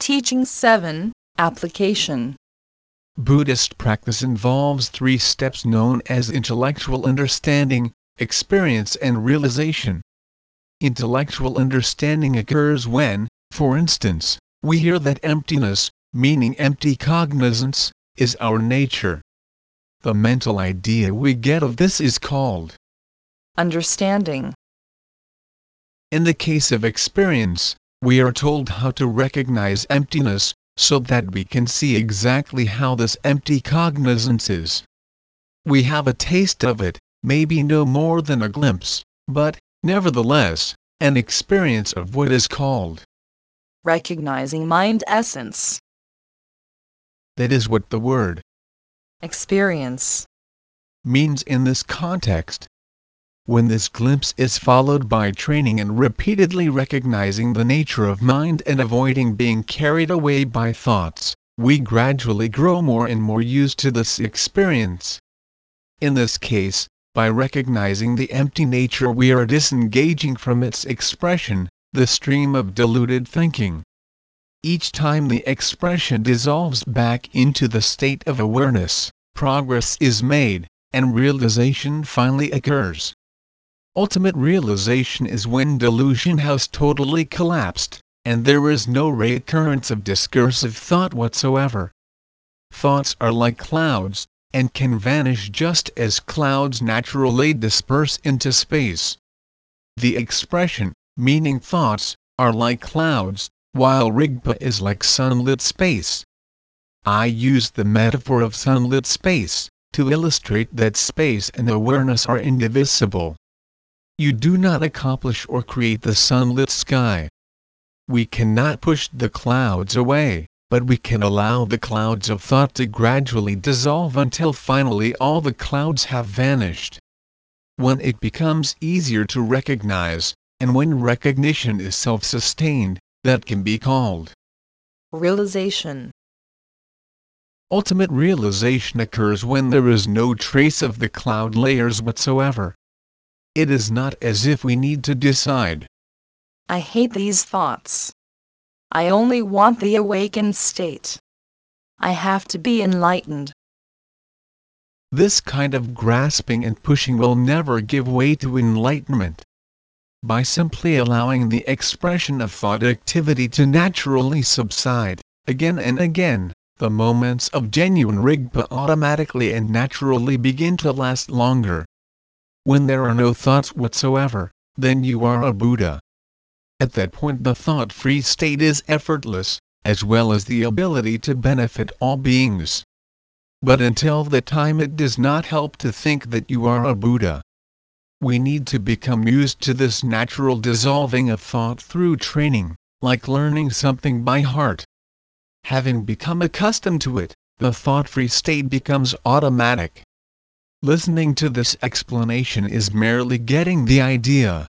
Teaching 7 Application Buddhist practice involves three steps known as intellectual understanding, experience and realization. Intellectual understanding occurs when, for instance, we hear that emptiness, meaning empty cognizance, is our nature. The mental idea we get of this is called Understanding. In the case of experience, we are told how to recognize emptiness, so that we can see exactly how this empty cognizance is. We have a taste of it, maybe no more than a glimpse, but, nevertheless, an experience of what is called. Recognizing mind essence. That is what the word Experience. means in this context. When this glimpse is followed by training and repeatedly recognizing the nature of mind and avoiding being carried away by thoughts, we gradually grow more and more used to this experience. In this case, by recognizing the empty nature we are disengaging from its expression, the stream of deluded thinking. Each time the expression dissolves back into the state of awareness, progress is made, and realization finally occurs. Ultimate realization is when delusion has totally collapsed, and there is no recurrence of discursive thought whatsoever. Thoughts are like clouds, and can vanish just as clouds naturally disperse into space. The expression, meaning thoughts, are like clouds, while Rigpa is like sunlit space. I use the metaphor of sunlit space to illustrate that space and awareness are indivisible. You do not accomplish or create the sunlit sky. We cannot push the clouds away, but we can allow the clouds of thought to gradually dissolve until finally all the clouds have vanished. When it becomes easier to recognize, and when recognition is self sustained, that can be called Realization. ultimate realization occurs when there is no trace of the cloud layers whatsoever. It is not as if we need to decide. I hate these thoughts. I only want the awakened state. I have to be enlightened. This kind of grasping and pushing will never give way to enlightenment. By simply allowing the expression of thought activity to naturally subside, again and again, the moments of genuine Rigpa automatically and naturally begin to last longer. When there are no thoughts whatsoever, then you are a Buddha. At that point the thought-free state is effortless, as well as the ability to benefit all beings. But until that time it does not help to think that you are a Buddha. We need to become used to this natural dissolving of thought through training, like learning something by heart. Having become accustomed to it, the thought-free state becomes automatic. Listening to this explanation is merely getting the idea.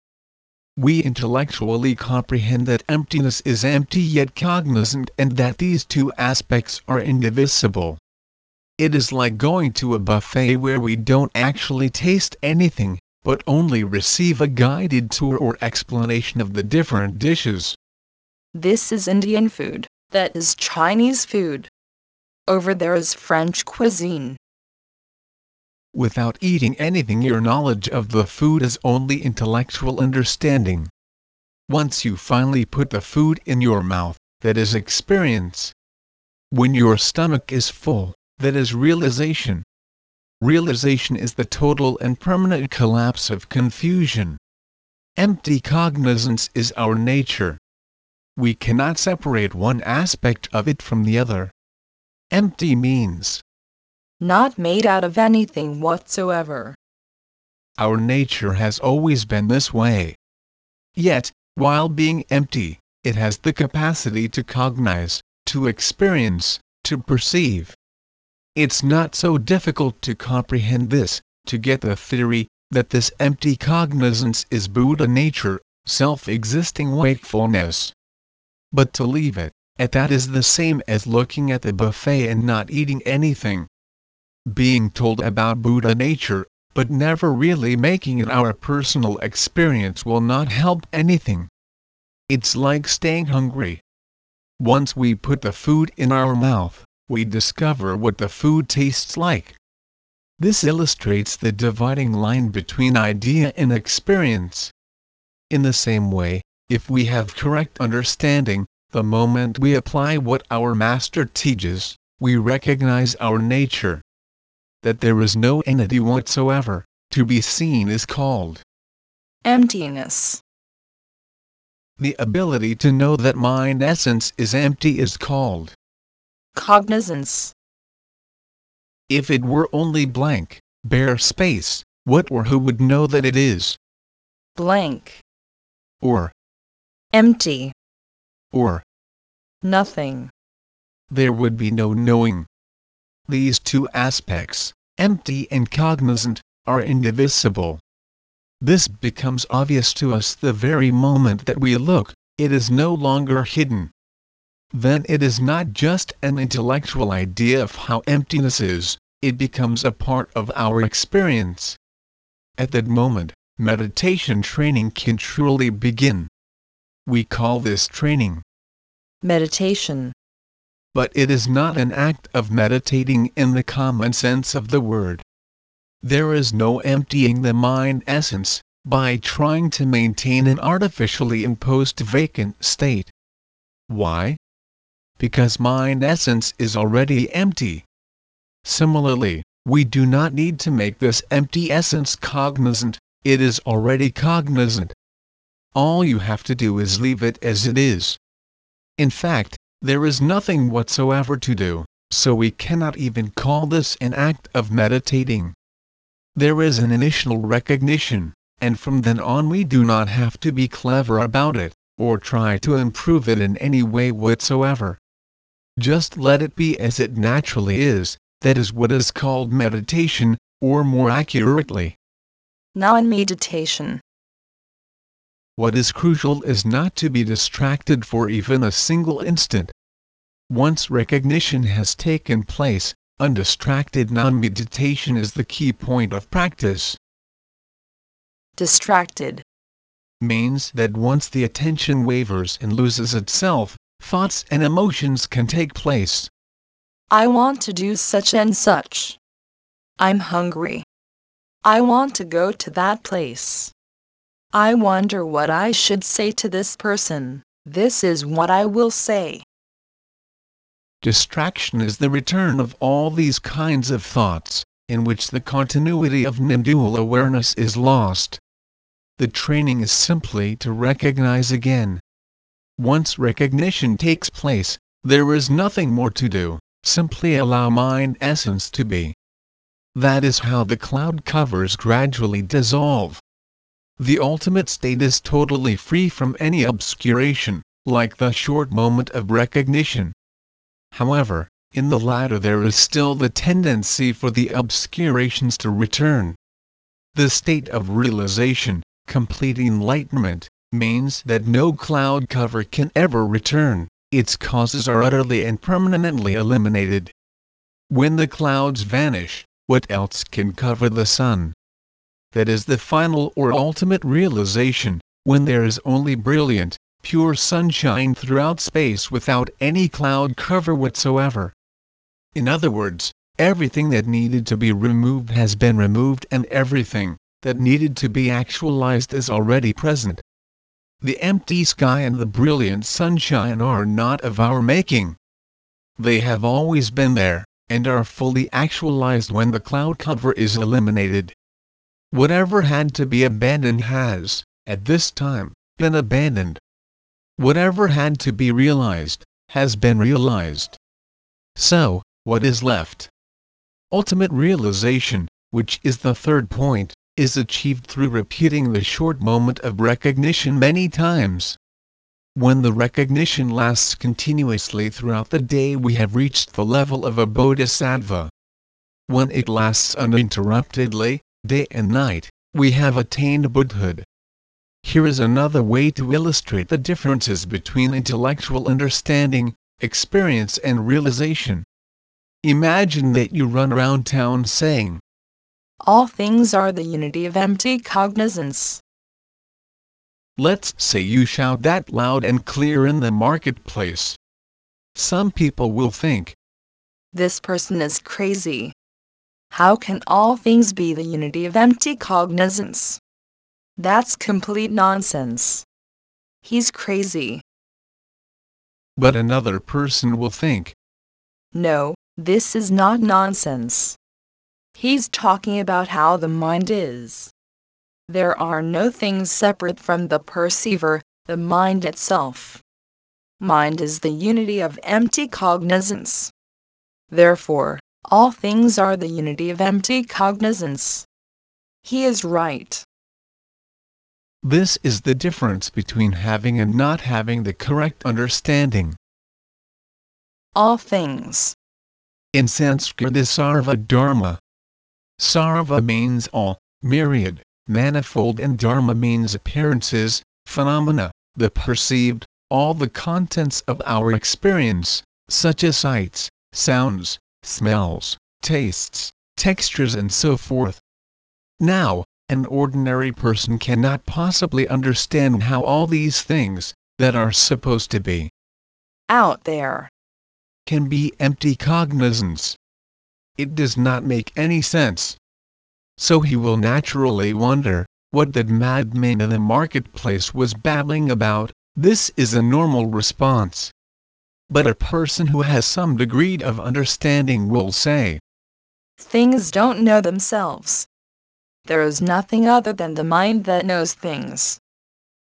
We intellectually comprehend that emptiness is empty yet cognizant and that these two aspects are indivisible. It is like going to a buffet where we don't actually taste anything, but only receive a guided tour or explanation of the different dishes. This is Indian food. That is Chinese food. Over there is French cuisine. Without eating anything, your knowledge of the food is only intellectual understanding. Once you finally put the food in your mouth, that is experience. When your stomach is full, that is realization. Realization is the total and permanent collapse of confusion. Empty cognizance is our nature. We cannot separate one aspect of it from the other. Empty means Not made out of anything whatsoever. our nature has always been this way. Yet, while being empty, it has the capacity to cognize, to experience, to perceive. It's not so difficult to comprehend this, to get the theory that this empty cognizance is Buddha nature, self existing wakefulness. But to leave it at that is the same as looking at the buffet and not eating anything. Being told about Buddha nature, but never really making it our personal experience will not help anything. It's like staying hungry. Once we put the food in our mouth, we discover what the food tastes like. This illustrates the dividing line between idea and experience. In the same way, if we have correct understanding, the moment we apply what our Master teaches, we recognize our nature. That there is no entity whatsoever, to be seen is called emptiness. The ability to know that mind essence is empty is called cognizance. If it were only blank, bare space, what or who would know that it is? Blank. Or empty. Or nothing. There would be no knowing. These two aspects, empty and cognizant, are indivisible. This becomes obvious to us the very moment that we look, it is no longer hidden. Then it is not just an intellectual idea of how emptiness is, it becomes a part of our experience. At that moment, meditation training can truly begin. We call this training meditation. But it is not an act of meditating in the common sense of the word. There is no emptying the mind essence, by trying to maintain an artificially imposed vacant state. Why? Because mind essence is already empty. Similarly, we do not need to make this empty essence cognizant, it is already cognizant. All you have to do is leave it as it is. In fact, there is nothing whatsoever to do, so we cannot even call this an act of meditating. There is an initial recognition, and from then on we do not have to be clever about it, or try to improve it in any way whatsoever. Just let it be as it naturally is, that is what is called meditation, or more accurately, non-meditation. What is crucial is not to be distracted for even a single instant. Once recognition has taken place, Undistracted non-meditation is the key point of practice. Distracted means that once the attention wavers and loses itself, thoughts and emotions can take place. I want to do such and such. I'm hungry. I want to go to that place. I wonder what I should say to this person. This is what I will say. Distraction is the return of all these kinds of thoughts, in which the continuity of non-dual awareness is lost. The training is simply to recognize again. Once recognition takes place, there is nothing more to do, simply allow mind essence to be. That is how the cloud covers gradually dissolve. The ultimate state is totally free from any obscuration, like the short moment of recognition. However, in the latter there is still the tendency for the obscurations to return. The state of realization, complete enlightenment, means that no cloud cover can ever return, its causes are utterly and permanently eliminated. When the clouds vanish, what else can cover the sun? That is the final or ultimate realization, when there is only brilliant, pure sunshine throughout space without any cloud cover whatsoever. In other words, everything that needed to be removed has been removed and everything that needed to be actualized is already present. The empty sky and the brilliant sunshine are not of our making. They have always been there, and are fully actualized when the cloud cover is eliminated. Whatever had to be abandoned has, at this time, been abandoned whatever had to be realized, has been realized. So, what is left? Ultimate realization, which is the third point, is achieved through repeating the short moment of recognition many times. When the recognition lasts continuously throughout the day we have reached the level of a bodhisattva. When it lasts uninterruptedly, day and night, we have attained Buddhahood. Here is another way to illustrate the differences between intellectual understanding, experience and realization. Imagine that you run around town saying, All things are the unity of empty cognizance. Let's say you shout that loud and clear in the marketplace. some people will think, This person is crazy. How can all things be the unity of empty cognizance? That's complete nonsense. He's crazy. but another person will think, No, this is not nonsense. He's talking about how the mind is. There are no things separate from the perceiver, the mind itself. Mind is the unity of empty cognizance. Therefore, all things are the unity of empty cognizance. He is right. this is the difference between having and not having the correct understanding. All things. In Sanskrit is sarva dharma. Sarva means all, myriad, manifold and dharma means appearances, phenomena, the perceived, all the contents of our experience, such as sights, sounds, smells, tastes, textures and so forth. Now, an ordinary person cannot possibly understand how all these things, that are supposed to be, Out there. can be empty cognizance. It does not make any sense. So he will naturally wonder, what that madman in the marketplace was babbling about, this is a normal response. But a person who has some degree of understanding will say, Things don't know themselves. There is nothing other than the mind that knows things.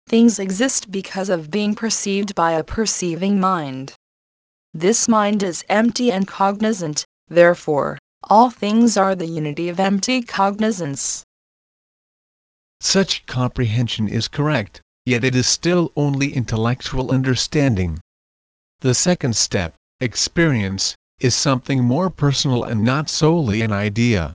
Things exist because of being perceived by a perceiving mind. This mind is empty and cognizant, therefore, all things are the unity of empty cognizance. such comprehension is correct, yet it is still only intellectual understanding. The second step, experience, is something more personal and not solely an idea.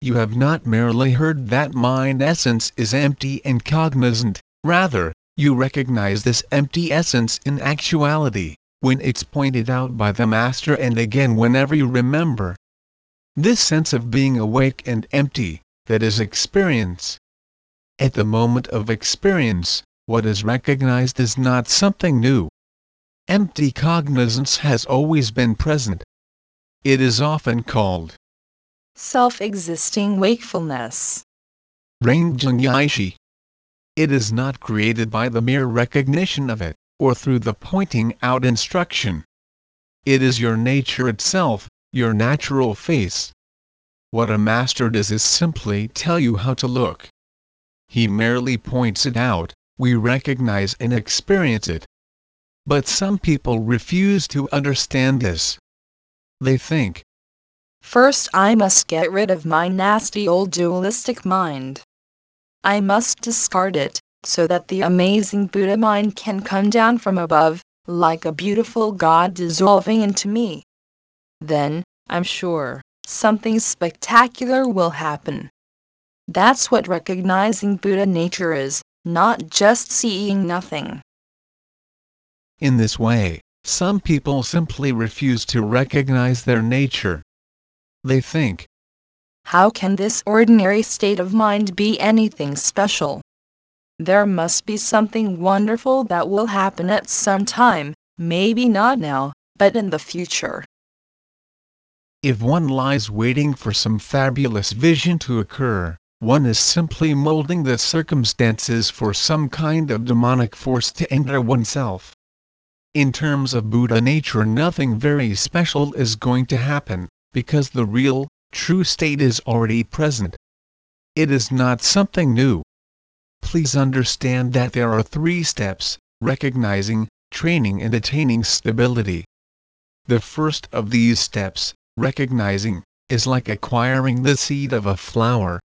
You have not merely heard that mind essence is empty and cognizant, rather, you recognize this empty essence in actuality, when it's pointed out by the Master and again whenever you remember. This sense of being awake and empty, that is experience. At the moment of experience, what is recognized is not something new. Empty cognizance has always been present. It is often called Self existing wakefulness. Rangjung Yeshe. It is not created by the mere recognition of it, or through the pointing out instruction. It is your nature itself, your natural face. What a master does is simply tell you how to look. He merely points it out, we recognize and experience it. But some people refuse to understand this. They think, First, I must get rid of my nasty old dualistic mind. I must discard it, so that the amazing Buddha mind can come down from above, like a beautiful God dissolving into me. Then, I'm sure, something spectacular will happen. That's what recognizing Buddha nature is, not just seeing nothing. In this way, some people simply refuse to recognize their nature. They think, How can this ordinary state of mind be anything special? There must be something wonderful that will happen at some time, maybe not now, but in the future. if one lies waiting for some fabulous vision to occur, one is simply molding the circumstances for some kind of demonic force to enter oneself. In terms of Buddha nature, nothing very special is going to happen, because the real, true state is already present. It is not something new. Please understand that there are three steps recognizing, training, and attaining stability. The first of these steps, recognizing, is like acquiring the seed of a flower.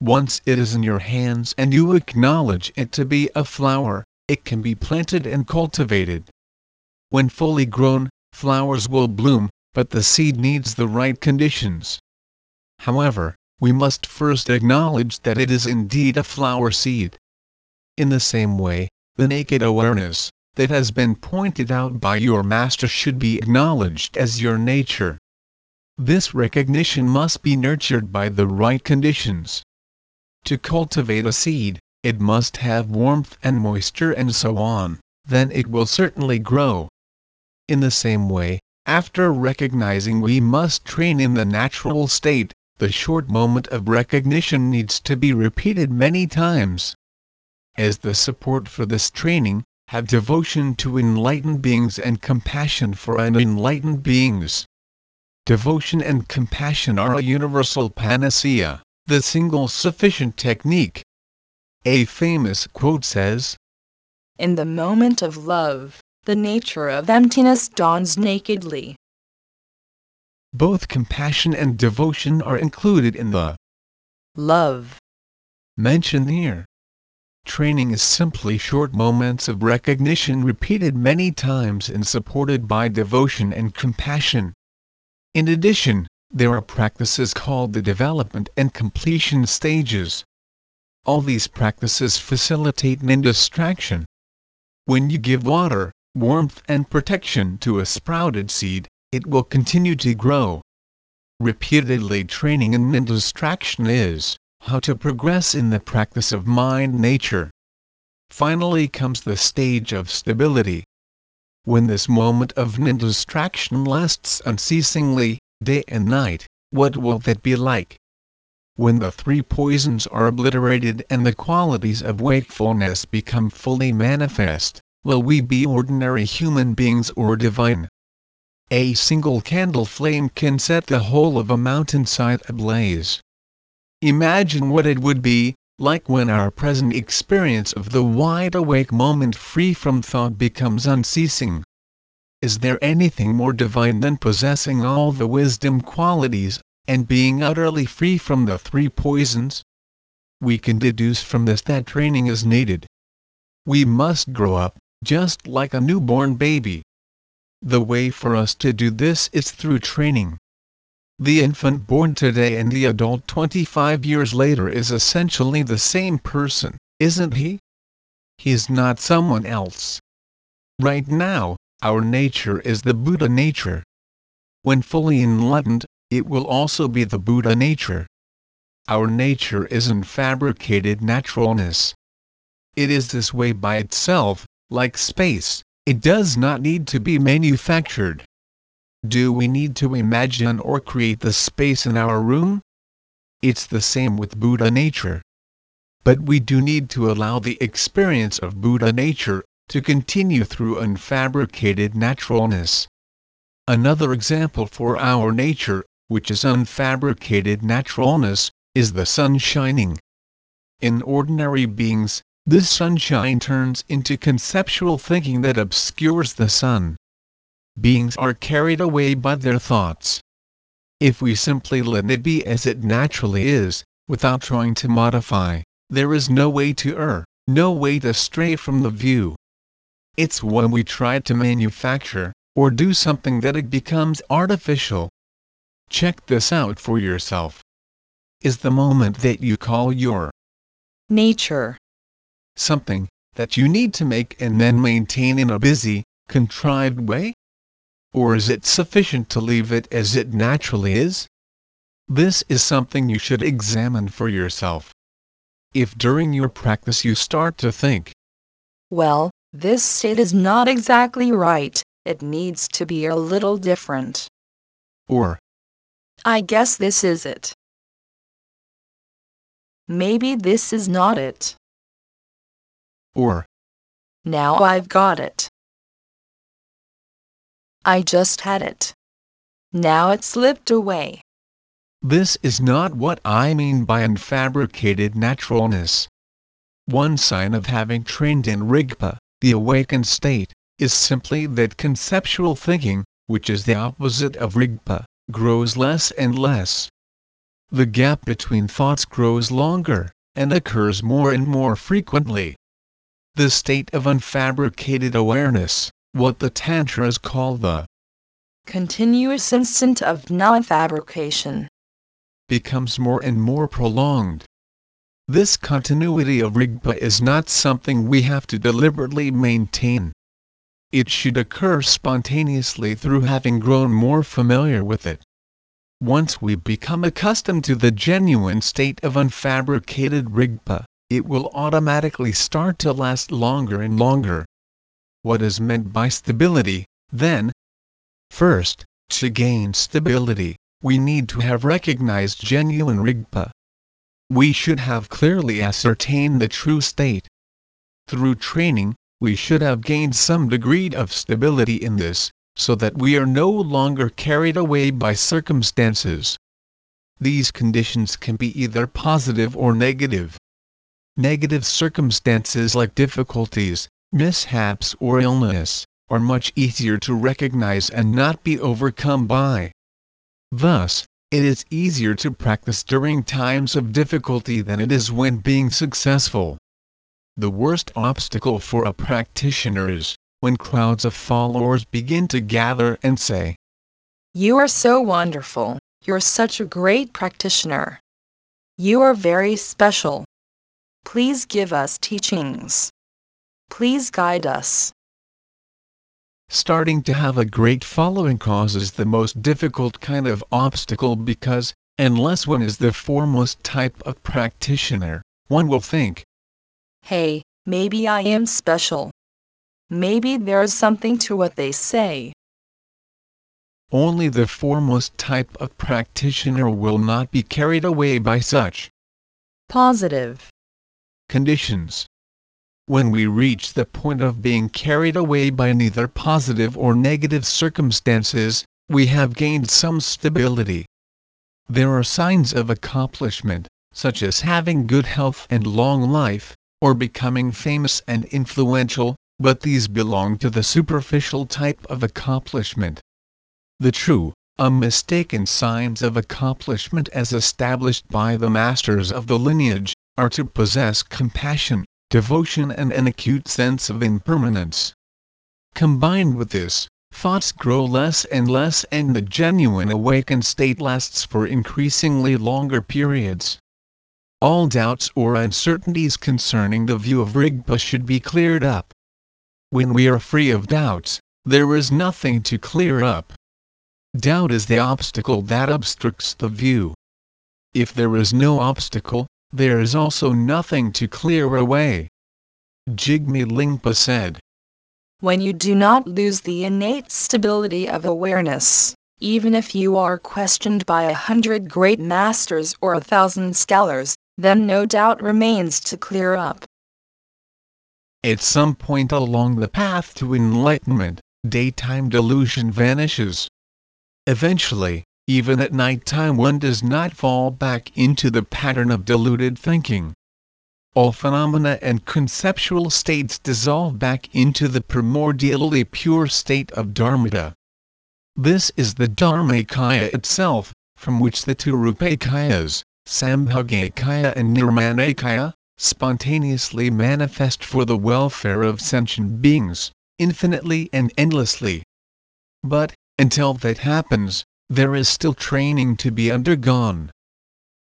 Once it is in your hands and you acknowledge it to be a flower, it can be planted and cultivated. When fully grown, flowers will bloom, but the seed needs the right conditions. However, we must first acknowledge that it is indeed a flower seed. In the same way, the naked awareness, that has been pointed out by your master should be acknowledged as your nature. This recognition must be nurtured by the right conditions. To cultivate a seed, it must have warmth and moisture and so on, then it will certainly grow. In the same way, after recognizing we must train in the natural state, the short moment of recognition needs to be repeated many times. As the support for this training, have devotion to enlightened beings and compassion for unenlightened beings. Devotion and compassion are a universal panacea, the single sufficient technique. A famous quote says, In the moment of love, the nature of emptiness dawns nakedly. Both compassion and devotion are included in the love mentioned here. Training is simply short moments of recognition repeated many times and supported by devotion and compassion. In addition, there are practices called the development and completion stages. All these practices facilitate non-distraction. When you give water, warmth and protection to a sprouted seed, it will continue to grow. Repeatedly training in non-distraction is how to progress in the practice of mind nature. Finally comes the stage of stability. When this moment of non-distraction lasts unceasingly, day and night, what will that be like? When the three poisons are obliterated and the qualities of wakefulness become fully manifest, will we be ordinary human beings or divine? A single candle flame can set the whole of a mountainside ablaze. Imagine what it would be like when our present experience of the wide awake moment free from thought becomes unceasing. Is there anything more divine than possessing all the wisdom qualities, and being utterly free from the three poisons? We can deduce from this that training is needed. We must grow up, just like a newborn baby. The way for us to do this is through training. The infant born today and the adult 25 years later is essentially the same person, isn't he? He's not someone else. Right now, our nature is the Buddha nature. When fully enlightened, it will also be the Buddha nature. Our nature isn't fabricated naturalness. It is this way by itself, like space, it does not need to be manufactured. Do we need to imagine or create the space in our room? It's the same with Buddha nature. But we do need to allow the experience of Buddha nature to continue through unfabricated naturalness. Another example for our nature, which is unfabricated naturalness, is the sun shining. In ordinary beings, this sunshine turns into conceptual thinking that obscures the sun. Beings are carried away by their thoughts. If we simply let it be as it naturally is, without trying to modify, there is no way to err, no way to stray from the view. It's when we try to manufacture, or do something that it becomes artificial. Check this out for yourself. Is the moment that you call your nature something that you need to make and then maintain in a busy, contrived way? Or is it sufficient to leave it as it naturally is? This is something you should examine for yourself. If during your practice you start to think, Well, this state is not exactly right, it needs to be a little different. Or, I guess this is it. Maybe this is not it. Or, Now I've got it. I just had it. Now it slipped away. This is not what I mean by unfabricated naturalness. One sign of having trained in Rigpa, the awakened state, is simply that conceptual thinking, which is the opposite of Rigpa, grows less and less. The gap between thoughts grows longer, and occurs more and more frequently the state of unfabricated awareness, what the Tantras call the continuous instant of non fabrication, becomes more and more prolonged. This continuity of Rigpa is not something we have to deliberately maintain. It should occur spontaneously through having grown more familiar with it. Once we become accustomed to the genuine state of unfabricated Rigpa, it will automatically start to last longer and longer. What is meant by stability, Then, first, to gain stability, we need to have recognized genuine Rigpa. We should have clearly ascertained the true state. Through training, we should have gained some degree of stability in this, so that we are no longer carried away by circumstances. These conditions can be either positive or negative. Negative circumstances like difficulties, mishaps or illness, are much easier to recognize and not be overcome by. Thus, it is easier to practice during times of difficulty than it is when being successful. The worst obstacle for a practitioner is when crowds of followers begin to gather and say, You are so wonderful, you're such a great practitioner. You are very special. Please give us teachings. Please guide us. Starting to have a great following causes the most difficult kind of obstacle because, unless one is the foremost type of practitioner, one will think, Hey, maybe I am special. Maybe there's something to what they say. Only the foremost type of practitioner will not be carried away by such positive conditions. When we reach the point of being carried away by neither positive or negative circumstances, we have gained some stability. There are signs of accomplishment, such as having good health and long life, or becoming famous and influential, but these belong to the superficial type of accomplishment. The true, unmistaken signs of accomplishment as established by the masters of the lineage, are to possess compassion, devotion and an acute sense of impermanence. Combined with this, thoughts grow less and less and the genuine awakened state lasts for increasingly longer periods. All doubts or uncertainties concerning the view of Rigpa should be cleared up. When we are free of doubts, there is nothing to clear up. Doubt is the obstacle that obstructs the view. If there is no obstacle, there is also nothing to clear away. Jigme Lingpa said, When you do not lose the innate stability of awareness, even if you are questioned by a hundred great masters or a thousand scholars, then no doubt remains to clear up. At some point along the path to enlightenment, daytime delusion vanishes. Eventually, even at night time one does not fall back into the pattern of deluded thinking. All phenomena and conceptual states dissolve back into the primordially pure state of Dharmata. This is the Dharmakaya itself, from which the two Rupakayas, Sambhogakaya and Nirmanakaya, spontaneously manifest for the welfare of sentient beings, infinitely and endlessly. But, until that happens, there is still training to be undergone.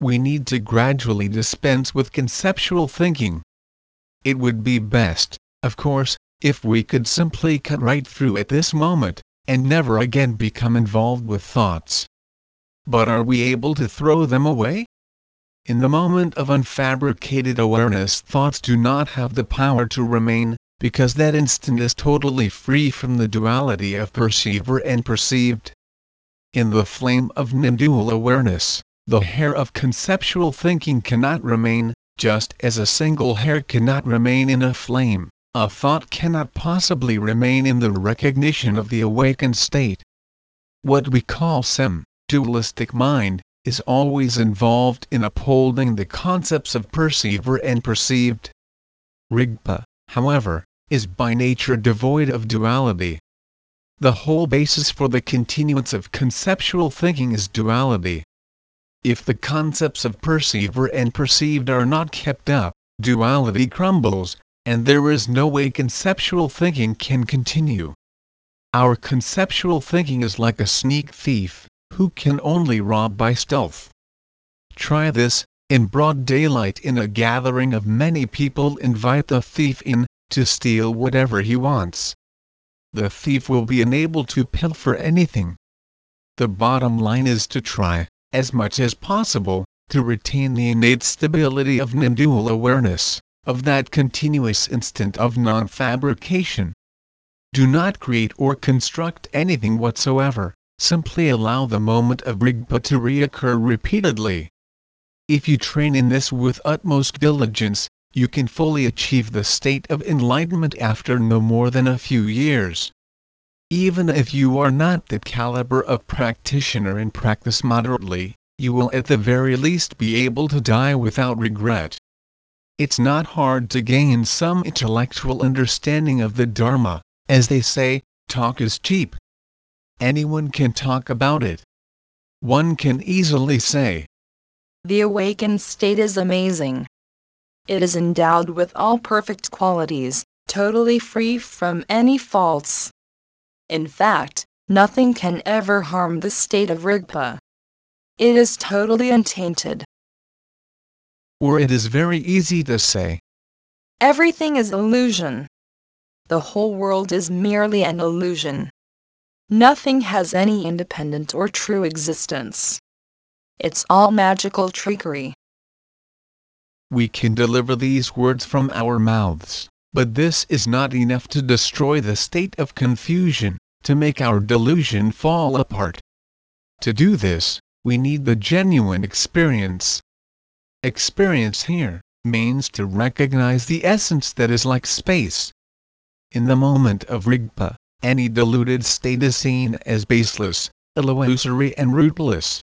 We need to gradually dispense with conceptual thinking. It would be best, of course, if we could simply cut right through at this moment, and never again become involved with thoughts. But are we able to throw them away? In the moment of unfabricated awareness, thoughts do not have the power to remain, because that instant is totally free from the duality of perceiver and perceived. In the flame of non-dual awareness, the hair of conceptual thinking cannot remain, just as a single hair cannot remain in a flame, a thought cannot possibly remain in the recognition of the awakened state. What we call sem, dualistic mind, is always involved in upholding the concepts of perceiver and perceived. Rigpa, however, is by nature devoid of duality. The whole basis for the continuance of conceptual thinking is duality. If the concepts of perceiver and perceived are not kept up, duality crumbles, and there is no way conceptual thinking can continue. Our conceptual thinking is like a sneak thief, who can only rob by stealth. Try this, in broad daylight in a gathering of many people invite the thief in, to steal whatever he wants the thief will be unable to pilfer anything. The bottom line is to try, as much as possible, to retain the innate stability of non-dual awareness, of that continuous instant of non-fabrication. do not create or construct anything whatsoever, simply allow the moment of Rigpa to reoccur repeatedly. If you train in this with utmost diligence, you can fully achieve the state of enlightenment after no more than a few years. Even if you are not the caliber of practitioner and practice moderately, you will at the very least be able to die without regret. It's not hard to gain some intellectual understanding of the Dharma, as they say, talk is cheap. Anyone can talk about it. One can easily say, The awakened state is amazing. It is endowed with all perfect qualities, totally free from any faults. In fact, nothing can ever harm the state of Rigpa. It is totally untainted. Or it is very easy to say, Everything is illusion. The whole world is merely an illusion. Nothing has any independent or true existence. It's all magical trickery. We can deliver these words from our mouths, but this is not enough to destroy the state of confusion, to make our delusion fall apart. To do this, we need the genuine experience. Experience here means to recognize the essence that is like space, in the moment of Rigpa, any deluded state is seen as baseless, illusory and rootless.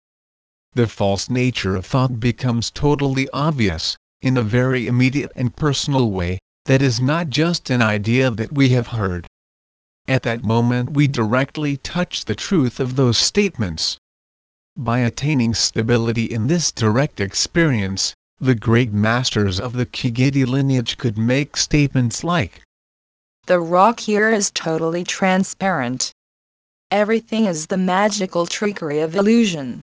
The false nature of thought becomes totally obvious, in a very immediate and personal way, that is not just an idea that we have heard. At that moment we directly touch the truth of those statements. By attaining stability in this direct experience, the great masters of the Kagyu lineage could make statements like, the rock here is totally transparent. Everything is the magical trickery of illusion.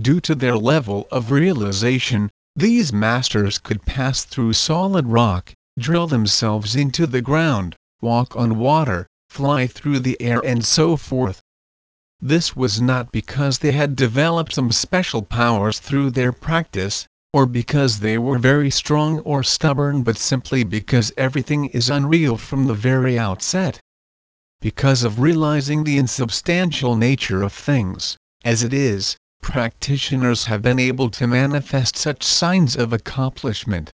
Due to their level of realization, these masters could pass through solid rock, drill themselves into the ground, walk on water, fly through the air and so forth. This was not because they had developed some special powers through their practice, or because they were very strong or stubborn but simply because everything is unreal from the very outset. Because of realizing the insubstantial nature of things, as it is, practitioners have been able to manifest such signs of accomplishment.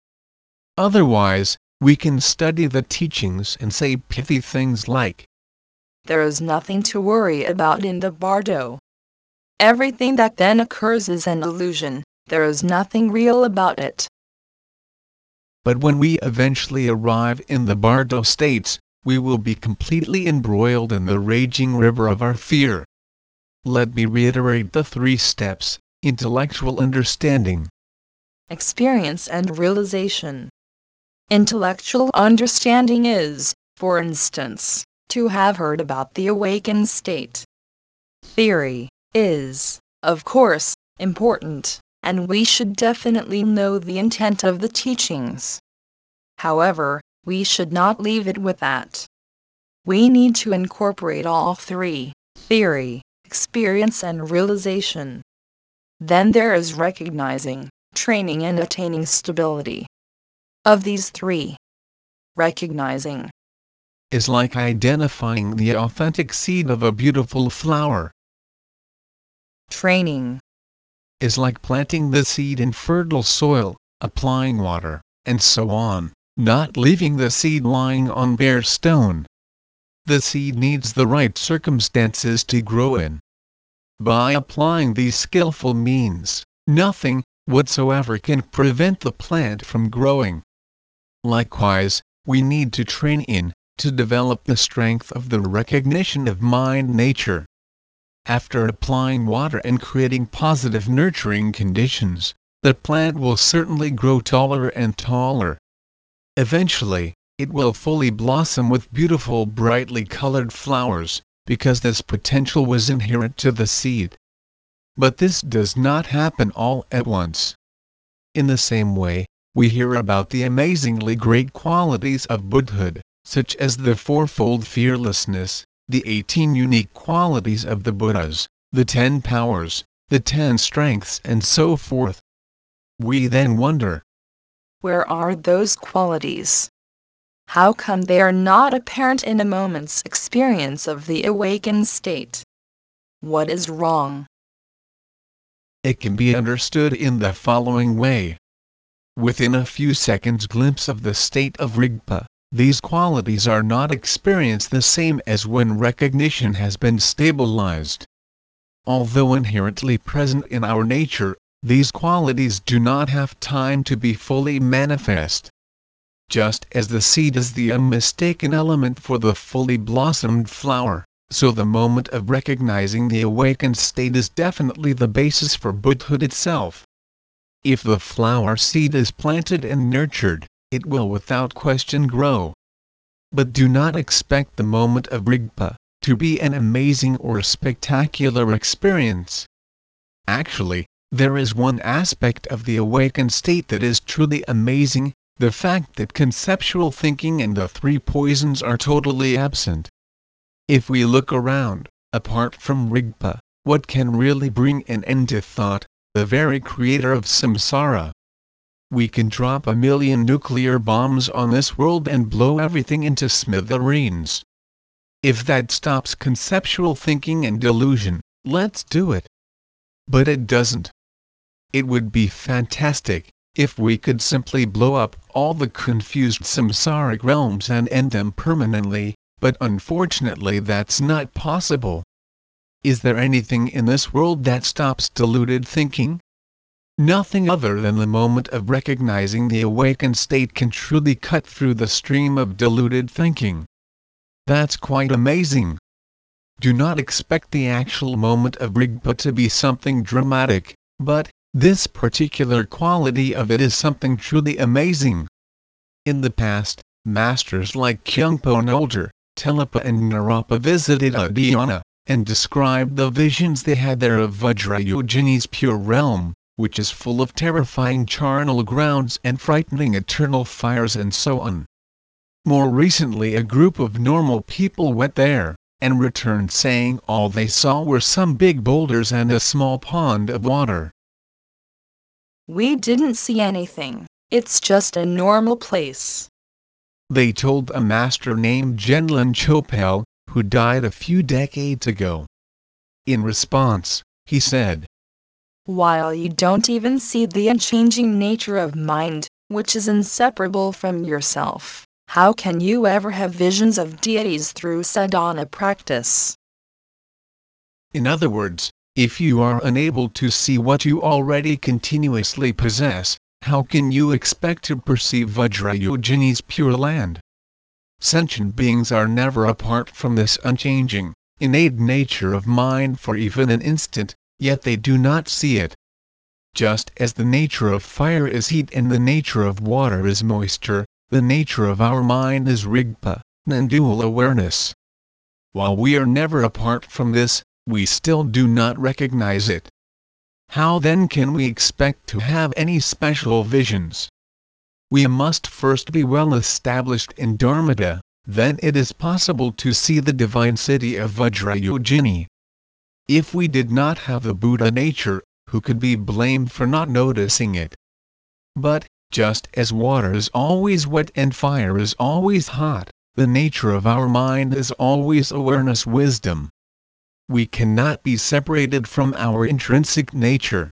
Otherwise, we can study the teachings and say pithy things like, There is nothing to worry about in the bardo. Everything that then occurs is an illusion. There is nothing real about it. But when we eventually arrive in the bardo states, we will be completely embroiled in the raging river of our fear. Let me reiterate the three steps intellectual understanding, experience, and realization. Intellectual understanding is, for instance, to have heard about the awakened state. Theory is, of course, important and we should definitely know the intent of the teachings. However, we should not leave it with that. We need to incorporate all three theory, experience, and realization. Then there is recognizing, training, and attaining stability. Of these three, recognizing is like identifying the authentic seed of a beautiful flower. Training is like planting the seed in fertile soil, applying water, and so on, not leaving the seed lying on bare stone. The seed needs the right circumstances to grow in. By applying these skillful means, nothing whatsoever can prevent the plant from growing. Likewise, we need to train in, to develop the strength of the recognition of mind nature after applying water and creating positive nurturing conditions, the plant will certainly grow taller and taller. Eventually, it will fully blossom with beautiful brightly colored flowers, because this potential was inherent to the seed. But this does not happen all at once. In the same way, we hear about the amazingly great qualities of Buddhahood, such as the fourfold fearlessness, the 18 unique qualities of the Buddhas, the 10 powers, the 10 strengths and so forth. We then wonder, where are those qualities? How come they are not apparent in a moment's experience of the awakened state? What is wrong? It can be understood in the following way. Within a few seconds glimpse of the state of Rigpa, these qualities are not experienced the same as when recognition has been stabilized. Although inherently present in our nature, these qualities do not have time to be fully manifest. Just as the seed is the unmistaken element for the fully blossomed flower, so the moment of recognizing the awakened state is definitely the basis for Buddhahood itself. If the flower seed is planted and nurtured, it will without question grow. But do not expect the moment of Rigpa to be an amazing or spectacular experience. Actually, there is one aspect of the awakened state that is truly amazing, the fact that conceptual thinking and the three poisons are totally absent. If we look around, apart from Rigpa, what can really bring an end to thought, the very creator of samsara? We can drop a million nuclear bombs on this world and blow everything into smithereens. If that stops conceptual thinking and delusion, let's do it. But it doesn't. It would be fantastic if we could simply blow up all the confused samsaric realms and end them permanently, but unfortunately that's not possible. Is there anything in this world that stops deluded thinking? Nothing other than the moment of recognizing the awakened state can truly cut through the stream of deluded thinking. That's quite amazing. Do not expect the actual moment of Rigpa to be something dramatic, but, this particular quality of it is something truly amazing. In the past, masters like Khyungpo Naljor, Tilopa and Naropa visited Uddiyana, and described the visions they had there of Vajrayogini's pure realm, which is full of terrifying charnel grounds and frightening eternal fires and so on. More recently a group of normal people went there, and returned saying all they saw were some big boulders and a small pond of water. We didn't see anything, it's just a normal place. They told a master named Gendun Chopel, who died a few decades ago. In response, he said, While you don't even see the unchanging nature of mind, which is inseparable from yourself, how can you ever have visions of deities through sadhana practice? In other words, if you are unable to see what you already continuously possess, how can you expect to perceive Vajrayogini's pure land? Sentient beings are never apart from this unchanging, innate nature of mind for even an instant, yet they do not see it. Just as the nature of fire is heat and the nature of water is moisture, the nature of our mind is rigpa, non-dual awareness. While we are never apart from this, we still do not recognize it. How then can we expect to have any special visions? We must first be well established in Dharmata, then it is possible to see the divine city of Vajrayogini. If we did not have the Buddha nature, who could be blamed for not noticing it? But, just as water is always wet and fire is always hot, the nature of our mind is always awareness wisdom we cannot be separated from our intrinsic nature.